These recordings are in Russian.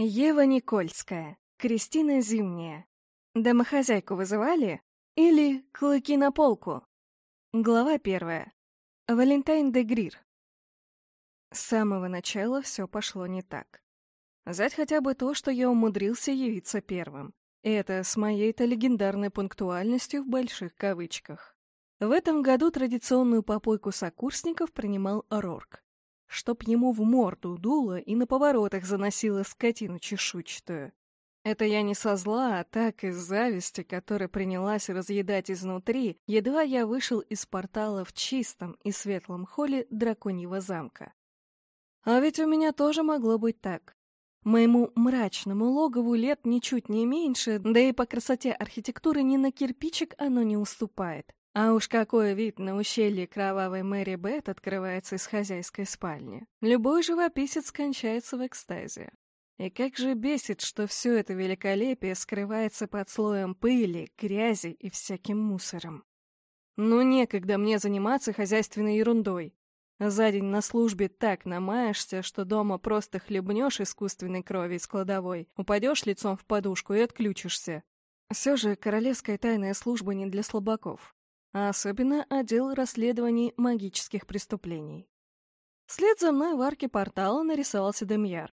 Ева Никольская, Кристина Зимняя. Домохозяйку вызывали? Или клыки на полку? Глава первая. Валентайн де Грир. С самого начала все пошло не так. Взять хотя бы то, что я умудрился явиться первым. И это с моей-то легендарной пунктуальностью в больших кавычках. В этом году традиционную попойку сокурсников принимал Рорк чтоб ему в морду дуло и на поворотах заносило скотину чешуйчатую. Это я не со зла, а так из зависти, которая принялась разъедать изнутри, едва я вышел из портала в чистом и светлом холле драконьего замка. А ведь у меня тоже могло быть так. Моему мрачному логову лет ничуть не меньше, да и по красоте архитектуры ни на кирпичик оно не уступает. А уж какой вид на ущелье кровавой Мэри Бет открывается из хозяйской спальни. Любой живописец кончается в экстазе. И как же бесит, что все это великолепие скрывается под слоем пыли, грязи и всяким мусором. Ну, некогда мне заниматься хозяйственной ерундой. За день на службе так намаешься, что дома просто хлебнешь искусственной крови из кладовой, упадешь лицом в подушку и отключишься. Все же королевская тайная служба не для слабаков а особенно отдел расследований магических преступлений. Вслед за мной в арке портала нарисовался Демьяр.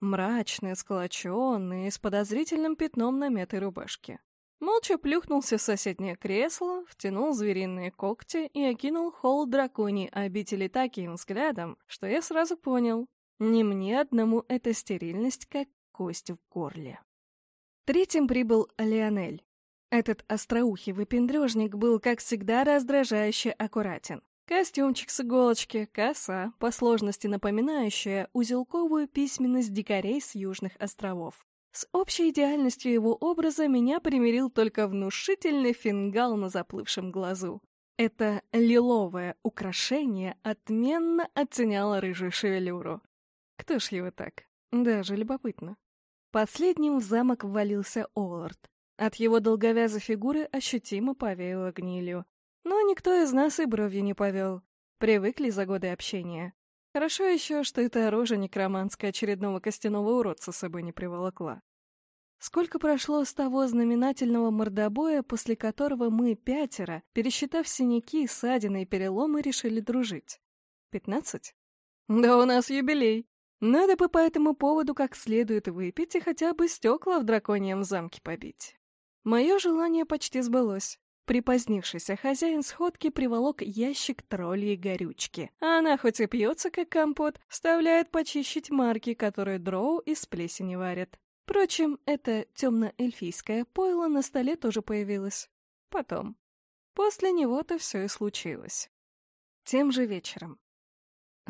Мрачный, сколоченный, с подозрительным пятном на мятой рубашке. Молча плюхнулся в соседнее кресло, втянул звериные когти и окинул холл драконий обители таким взглядом, что я сразу понял, не мне одному эта стерильность как кость в горле. Третьим прибыл Леонель. Этот остроухий выпендрежник был, как всегда, раздражающе аккуратен. Костюмчик с иголочки, коса, по сложности напоминающая узелковую письменность дикарей с Южных островов. С общей идеальностью его образа меня примирил только внушительный фингал на заплывшем глазу. Это лиловое украшение отменно оттеняло рыжую шевелюру. Кто ж его так? Даже любопытно. Последним в замок ввалился Оллард. От его долговязой фигуры ощутимо повеяло гнилью. Но никто из нас и бровью не повел. Привыкли за годы общения. Хорошо еще, что эта рожа некроманская очередного костяного уродца с собой не приволокла. Сколько прошло с того знаменательного мордобоя, после которого мы пятеро, пересчитав синяки, ссадины и переломы, решили дружить? Пятнадцать? Да у нас юбилей. Надо бы по этому поводу как следует выпить и хотя бы стекла в драконьем замке побить. Мое желание почти сбылось. Припозднившийся хозяин сходки приволок ящик троллей горючки. Она хоть и пьется, как компот, вставляет почищить марки, которые дроу из плесени варят. Впрочем, это темно-эльфийское пойло на столе тоже появилось. Потом. После него-то все и случилось. Тем же вечером.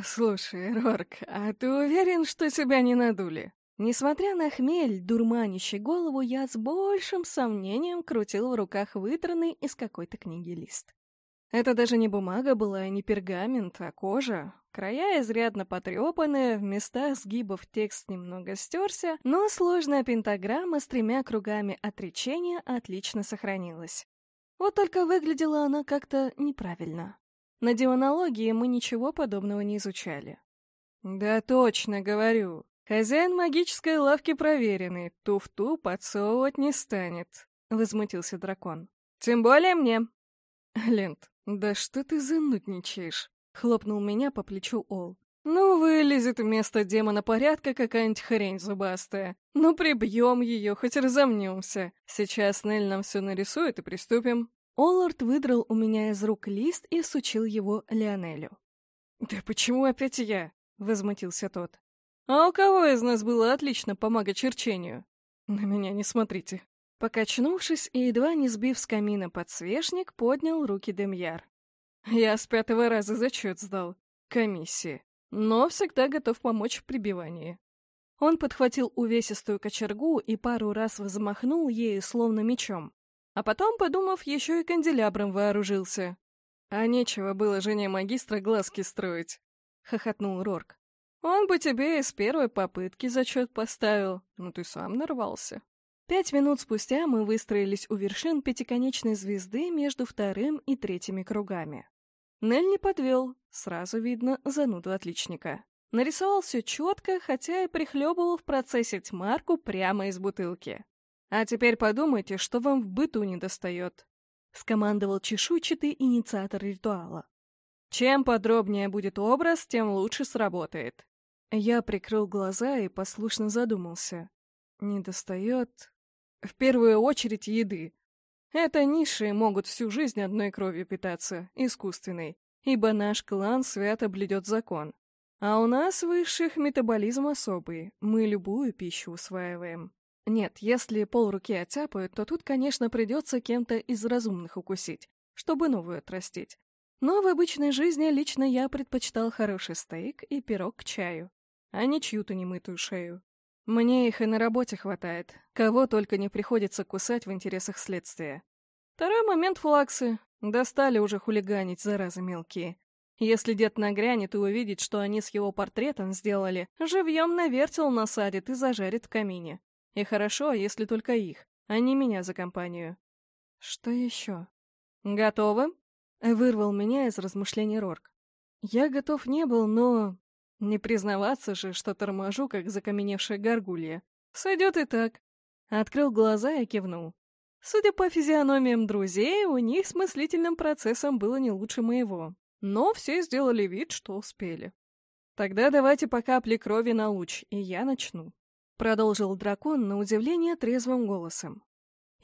«Слушай, Рорк, а ты уверен, что тебя не надули?» Несмотря на хмель, дурманящий голову, я с большим сомнением крутил в руках вытранный из какой-то книги лист. Это даже не бумага была не пергамент, а кожа. Края изрядно потрепанные, в местах сгибов текст немного стерся, но сложная пентаграмма с тремя кругами отречения отлично сохранилась. Вот только выглядела она как-то неправильно. На демонологии мы ничего подобного не изучали. «Да точно, говорю. «Хозяин магической лавки проверенный, туфту подсовывать не станет», — возмутился дракон. «Тем более мне». «Лент, да что ты занудничаешь?» — хлопнул меня по плечу Ол. «Ну, вылезет вместо демона порядка какая-нибудь хрень зубастая. Ну, прибьем ее, хоть разомнемся. Сейчас Нель нам все нарисует и приступим». Оллард выдрал у меня из рук лист и сучил его Леонелю. «Да почему опять я?» — возмутился тот. А у кого из нас было отлично по магочерчению? На меня не смотрите. Покачнувшись и едва не сбив с камина подсвечник, поднял руки Демьяр. Я с пятого раза зачет сдал. Комиссии. Но всегда готов помочь в прибивании. Он подхватил увесистую кочергу и пару раз взмахнул ею словно мечом. А потом, подумав, еще и канделябром вооружился. А нечего было жене магистра глазки строить, — хохотнул Рорк. Он бы тебе из первой попытки зачет поставил, но ты сам нарвался. Пять минут спустя мы выстроились у вершин пятиконечной звезды между вторым и третьими кругами. Нель не подвел, сразу видно зануду отличника. Нарисовал все четко, хотя и прихлебывал в процессе тьмарку прямо из бутылки. «А теперь подумайте, что вам в быту не достает», — скомандовал чешуйчатый инициатор ритуала. «Чем подробнее будет образ, тем лучше сработает». Я прикрыл глаза и послушно задумался. Не достает... В первую очередь еды. Это низшие могут всю жизнь одной кровью питаться, искусственной, ибо наш клан свято блюдет закон. А у нас высших метаболизм особый, мы любую пищу усваиваем. Нет, если полруки оттяпают, то тут, конечно, придется кем-то из разумных укусить, чтобы новую отрастить. Но в обычной жизни лично я предпочитал хороший стейк и пирог к чаю, а не чью-то немытую шею. Мне их и на работе хватает, кого только не приходится кусать в интересах следствия. Второй момент флаксы. Достали уже хулиганить, заразы мелкие. Если дед нагрянет и увидит, что они с его портретом сделали, живьем на вертел насадит и зажарит в камине. И хорошо, если только их, а не меня за компанию. Что еще? Готовы? Вырвал меня из размышлений Рорк. Я готов не был, но... Не признаваться же, что торможу, как закаменевшая горгулья. Сойдет и так. Открыл глаза и кивнул. Судя по физиономиям друзей, у них с мыслительным процессом было не лучше моего но все сделали вид, что успели. «Тогда давайте по капле крови на луч, и я начну», — продолжил дракон на удивление трезвым голосом.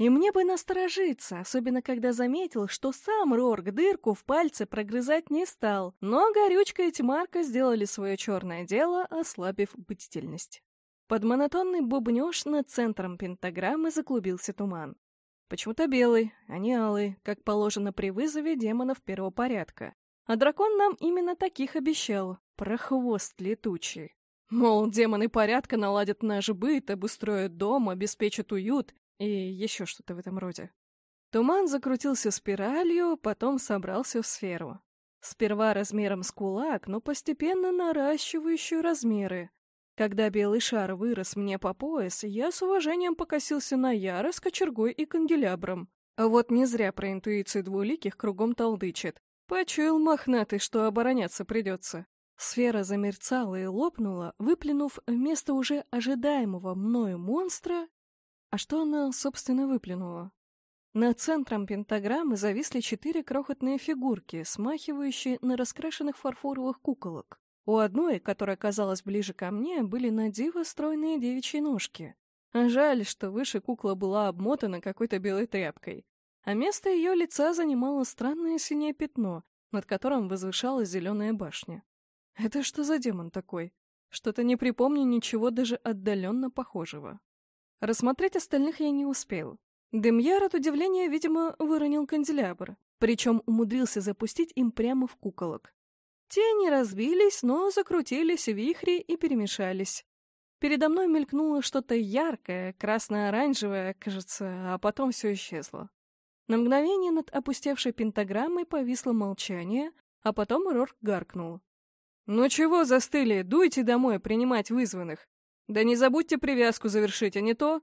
И мне бы насторожиться, особенно когда заметил, что сам Рорк дырку в пальце прогрызать не стал, но горючка и тьмарка сделали свое черное дело, ослабив бдительность. Под монотонный бубнёж над центром пентаграммы заклубился туман. Почему-то белый, а не алый, как положено при вызове демонов первого порядка. А дракон нам именно таких обещал. Про хвост летучий. Мол, демоны порядка наладят наш быт, обустроят дом, обеспечат уют и еще что-то в этом роде. Туман закрутился спиралью, потом собрался в сферу. Сперва размером с кулак, но постепенно наращивающую размеры. Когда белый шар вырос мне по пояс, я с уважением покосился на Яра с кочергой и канделябром. А вот не зря про интуицию двуликих кругом толдычит. Почуял мохнатый, что обороняться придется. Сфера замерцала и лопнула, выплюнув вместо уже ожидаемого мною монстра... А что она, собственно, выплюнула? Над центром пентаграммы зависли четыре крохотные фигурки, смахивающие на раскрашенных фарфоровых куколок. У одной, которая казалась ближе ко мне, были на диво стройные девичьи ножки. Жаль, что выше кукла была обмотана какой-то белой тряпкой а место ее лица занимало странное синее пятно, над которым возвышалась зеленая башня. Это что за демон такой? Что-то не припомню ничего даже отдаленно похожего. Рассмотреть остальных я не успел. Демьяр от удивления, видимо, выронил канделябр, причем умудрился запустить им прямо в куколок. Те не разбились, но закрутились в вихре и перемешались. Передо мной мелькнуло что-то яркое, красно-оранжевое, кажется, а потом все исчезло. На мгновение над опустевшей пентаграммой повисло молчание, а потом Рорк гаркнул. «Ну чего застыли? Дуйте домой принимать вызванных. Да не забудьте привязку завершить, а не то...»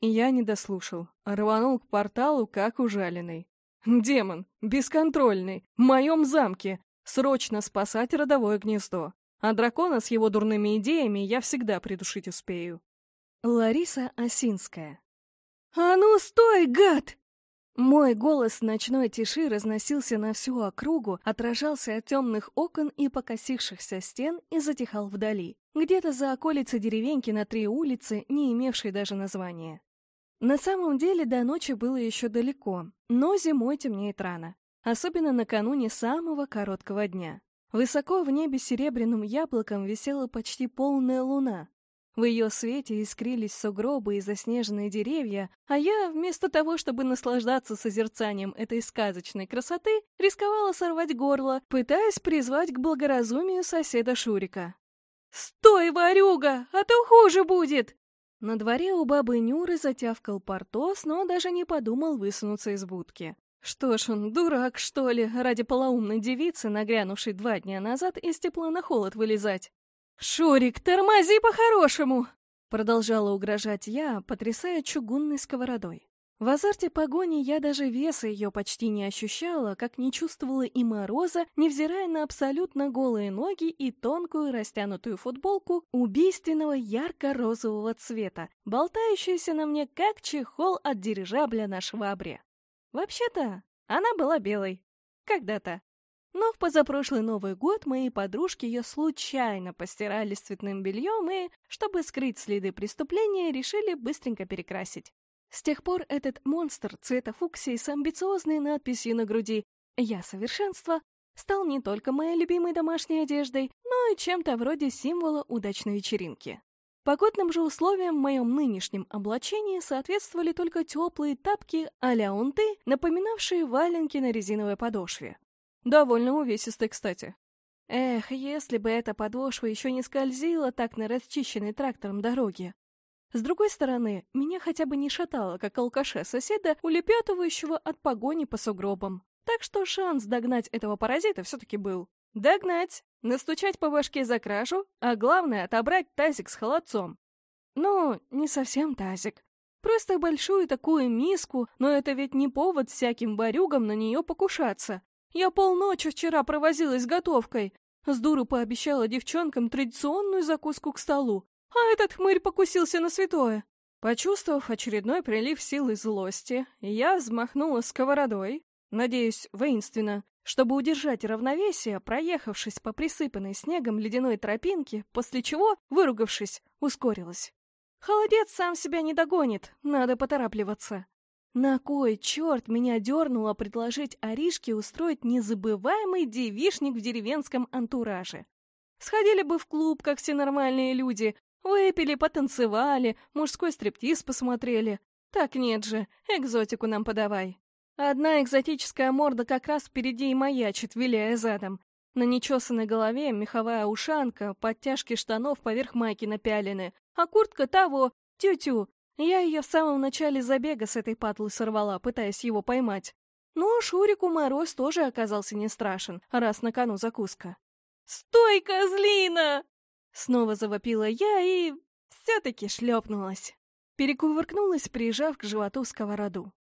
И я не дослушал, рванул к порталу, как ужаленный. «Демон! Бесконтрольный! В моем замке! Срочно спасать родовое гнездо! А дракона с его дурными идеями я всегда придушить успею!» Лариса Осинская «А ну стой, гад!» Мой голос ночной тиши разносился на всю округу, отражался от темных окон и покосившихся стен и затихал вдали, где-то за околицей деревеньки на три улицы, не имевшей даже названия. На самом деле до ночи было еще далеко, но зимой темнеет рано, особенно накануне самого короткого дня. Высоко в небе серебряным яблоком висела почти полная луна, в ее свете искрились сугробы и заснеженные деревья, а я, вместо того, чтобы наслаждаться созерцанием этой сказочной красоты, рисковала сорвать горло, пытаясь призвать к благоразумию соседа Шурика. «Стой, ворюга, а то хуже будет!» На дворе у бабы Нюры затявкал Портос, но даже не подумал высунуться из будки. Что ж он, дурак, что ли, ради полоумной девицы, нагрянувшей два дня назад, из тепла на холод вылезать? «Шурик, тормози по-хорошему!» Продолжала угрожать я, потрясая чугунной сковородой. В азарте погони я даже веса ее почти не ощущала, как не чувствовала и мороза, невзирая на абсолютно голые ноги и тонкую растянутую футболку убийственного ярко-розового цвета, болтающуюся на мне как чехол от дирижабля на швабре. Вообще-то, она была белой. Когда-то. Но в позапрошлый Новый год мои подружки ее случайно постирали с цветным бельем и, чтобы скрыть следы преступления, решили быстренько перекрасить. С тех пор этот монстр цвета фуксии с амбициозной надписью на груди «Я совершенство» стал не только моей любимой домашней одеждой, но и чем-то вроде символа удачной вечеринки. Погодным же условиям в моем нынешнем облачении соответствовали только теплые тапки а-ля унты, напоминавшие валенки на резиновой подошве. Довольно увесистый, кстати. Эх, если бы эта подошва еще не скользила так на расчищенной трактором дороге. С другой стороны, меня хотя бы не шатало, как алкаша соседа, улепетывающего от погони по сугробам. Так что шанс догнать этого паразита все-таки был. Догнать, настучать по башке за кражу, а главное — отобрать тазик с холодцом. Ну, не совсем тазик. Просто большую такую миску, но это ведь не повод всяким барюгам на нее покушаться. Я полночи вчера провозилась готовкой. С дуру пообещала девчонкам традиционную закуску к столу, а этот хмырь покусился на святое. Почувствовав очередной прилив сил и злости, я взмахнула сковородой, надеюсь, воинственно, чтобы удержать равновесие, проехавшись по присыпанной снегом ледяной тропинке, после чего, выругавшись, ускорилась. Холодец сам себя не догонит, надо поторапливаться. На кой черт меня дернуло предложить Аришке устроить незабываемый девишник в деревенском антураже? Сходили бы в клуб, как все нормальные люди, выпили, потанцевали, мужской стриптиз посмотрели. Так нет же, экзотику нам подавай. Одна экзотическая морда как раз впереди и маячит, виляя задом. На нечесанной голове меховая ушанка, подтяжки штанов поверх майки напялены, а куртка того, тю-тю, я ее в самом начале забега с этой патлы сорвала, пытаясь его поймать. Но Шурику мороз тоже оказался не страшен, раз на кону закуска. «Стой, козлина!» Снова завопила я и... все-таки шлепнулась. Перекувыркнулась, прижав к животу сковороду.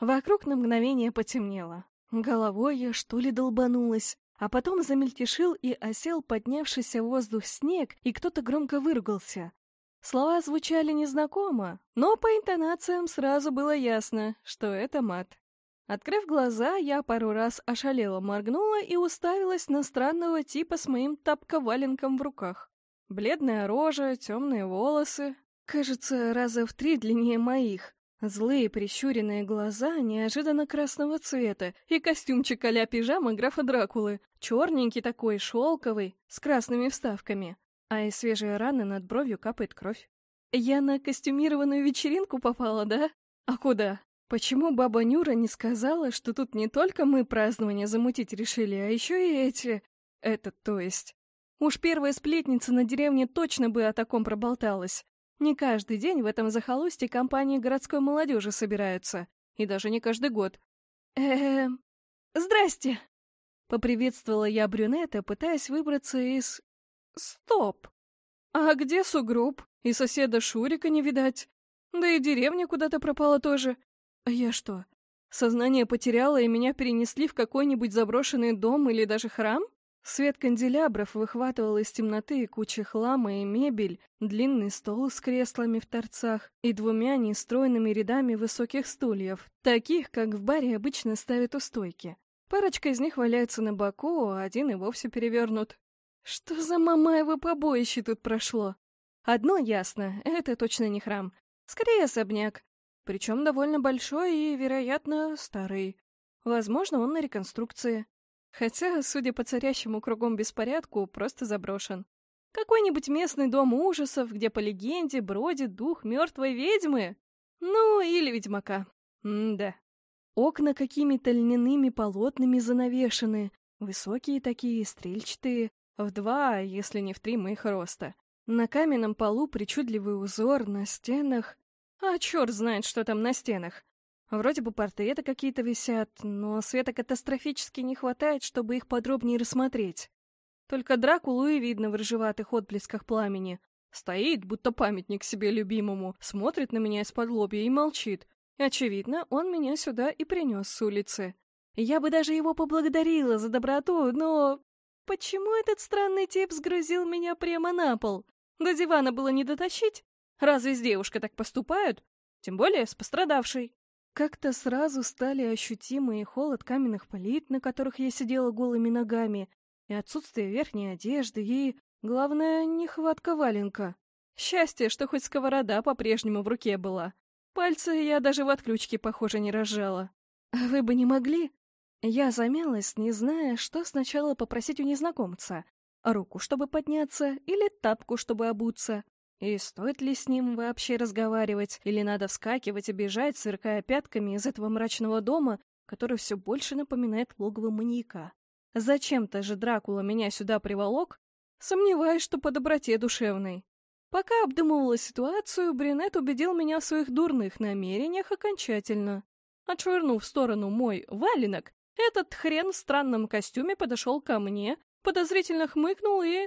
Вокруг на мгновение потемнело. Головой я, что ли, долбанулась. А потом замельтешил и осел поднявшийся в воздух снег, и кто-то громко выругался. Слова звучали незнакомо, но по интонациям сразу было ясно, что это мат. Открыв глаза, я пару раз ошалела моргнула и уставилась на странного типа с моим тапковаленком в руках. Бледная рожа, темные волосы, кажется, раза в три длиннее моих, злые прищуренные глаза неожиданно красного цвета и костюмчик а пижама графа Дракулы, черненький такой, шелковый, с красными вставками а из свежей раны над бровью капает кровь. Я на костюмированную вечеринку попала, да? А куда? Почему баба Нюра не сказала, что тут не только мы празднование замутить решили, а еще и эти... Этот, то есть. Уж первая сплетница на деревне точно бы о таком проболталась. Не каждый день в этом захолустье компании городской молодежи собираются. И даже не каждый год. Эм... Здрасте! Поприветствовала я брюнета, пытаясь выбраться из... Стоп! А где сугроб? И соседа Шурика не видать. Да и деревня куда-то пропала тоже. А я что, сознание потеряла и меня перенесли в какой-нибудь заброшенный дом или даже храм? Свет канделябров выхватывал из темноты кучи хлама и мебель, длинный стол с креслами в торцах и двумя нестройными рядами высоких стульев, таких, как в баре обычно ставят у стойки. Парочка из них валяется на боку, а один и вовсе перевернут. Что за мамаево побоище тут прошло? Одно ясно, это точно не храм. Скорее особняк. Причем довольно большой и, вероятно, старый. Возможно, он на реконструкции. Хотя, судя по царящему кругом беспорядку, просто заброшен. Какой-нибудь местный дом ужасов, где по легенде бродит дух мертвой ведьмы? Ну, или ведьмака. М-да. Окна какими-то льняными полотнами занавешены. Высокие такие, стрельчатые. В два, если не в три моих роста. На каменном полу причудливый узор, на стенах... А черт знает, что там на стенах. Вроде бы портреты какие-то висят, но света катастрофически не хватает, чтобы их подробнее рассмотреть. Только Дракулу и видно в рыжеватых отблесках пламени. Стоит, будто памятник себе любимому, смотрит на меня из-под лобья и молчит. Очевидно, он меня сюда и принес с улицы. Я бы даже его поблагодарила за доброту, но... Почему этот странный тип сгрузил меня прямо на пол? До дивана было не дотащить? Разве с девушкой так поступают? Тем более с пострадавшей. Как-то сразу стали ощутимы и холод каменных плит, на которых я сидела голыми ногами, и отсутствие верхней одежды, и, главное, нехватка валенка. Счастье, что хоть сковорода по-прежнему в руке была. Пальцы я даже в отключке, похоже, не разжала. Вы бы не могли? Я замялась, не зная, что сначала попросить у незнакомца. Руку, чтобы подняться, или тапку, чтобы обуться. И стоит ли с ним вообще разговаривать, или надо вскакивать и бежать, сверкая пятками из этого мрачного дома, который все больше напоминает логово маньяка. Зачем-то же Дракула меня сюда приволок, сомневаюсь, что по доброте душевной. Пока обдумывала ситуацию, Бринет убедил меня в своих дурных намерениях окончательно. Отшвырнув в сторону мой валенок, этот хрен в странном костюме подошел ко мне, подозрительно хмыкнул и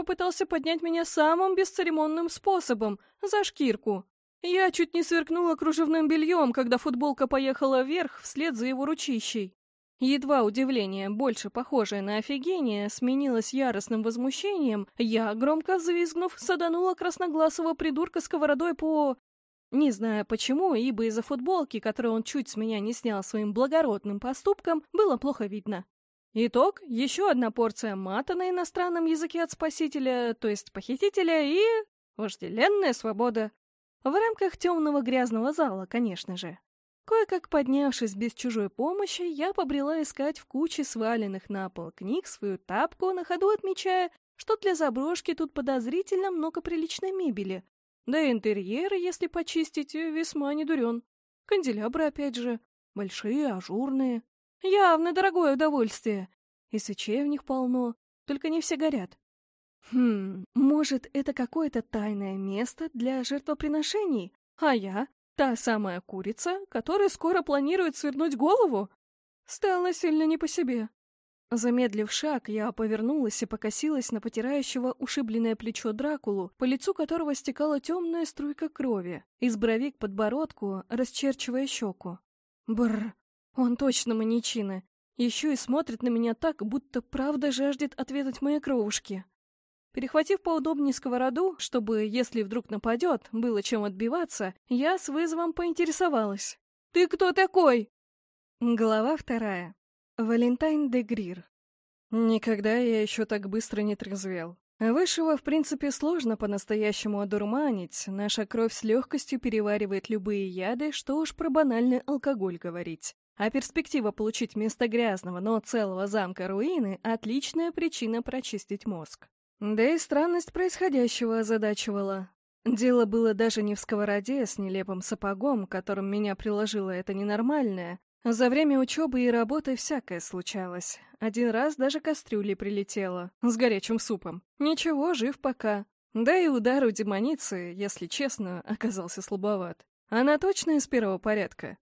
Попытался поднять меня самым бесцеремонным способом, за шкирку. Я чуть не сверкнула кружевным бельем, когда футболка поехала вверх вслед за его ручищей. Едва удивление, больше похожее на офигение, сменилось яростным возмущением, я, громко взвизгнув, саданула красногласого придурка сковородой по... Не знаю почему, ибо из-за футболки, которую он чуть с меня не снял своим благородным поступком, было плохо видно. Итог — еще одна порция мата на иностранном языке от спасителя, то есть похитителя, и... вожделенная свобода. В рамках темного грязного зала, конечно же. Кое-как поднявшись без чужой помощи, я побрела искать в куче сваленных на пол книг свою тапку, на ходу отмечая, что для заброшки тут подозрительно много приличной мебели. Да и интерьеры, если почистить, весьма недурен. Канделябры, опять же, большие, ажурные. Явно дорогое удовольствие. И свечей в них полно, только не все горят. Хм, может, это какое-то тайное место для жертвоприношений? А я — та самая курица, которая скоро планирует свернуть голову? Стало сильно не по себе. Замедлив шаг, я повернулась и покосилась на потирающего ушибленное плечо Дракулу, по лицу которого стекала темная струйка крови, из брови к подбородку, расчерчивая щеку. Бррр, он точно маньячина. Еще и смотрит на меня так, будто правда жаждет ответить моей кровушке. Перехватив поудобнее сковороду, чтобы, если вдруг нападет, было чем отбиваться, я с вызовом поинтересовалась. «Ты кто такой?» Глава вторая. Валентайн де Грир. Никогда я еще так быстро не трезвел. Высшего, в принципе, сложно по-настоящему одурманить. Наша кровь с легкостью переваривает любые яды, что уж про банальный алкоголь говорить. А перспектива получить вместо грязного, но целого замка руины — отличная причина прочистить мозг. Да и странность происходящего озадачивала. Дело было даже не в сковороде с нелепым сапогом, которым меня приложило это ненормальное. За время учебы и работы всякое случалось. Один раз даже кастрюли прилетела, с горячим супом. Ничего, жив пока. Да и удар у демоницы, если честно, оказался слабоват. Она точно из первого порядка.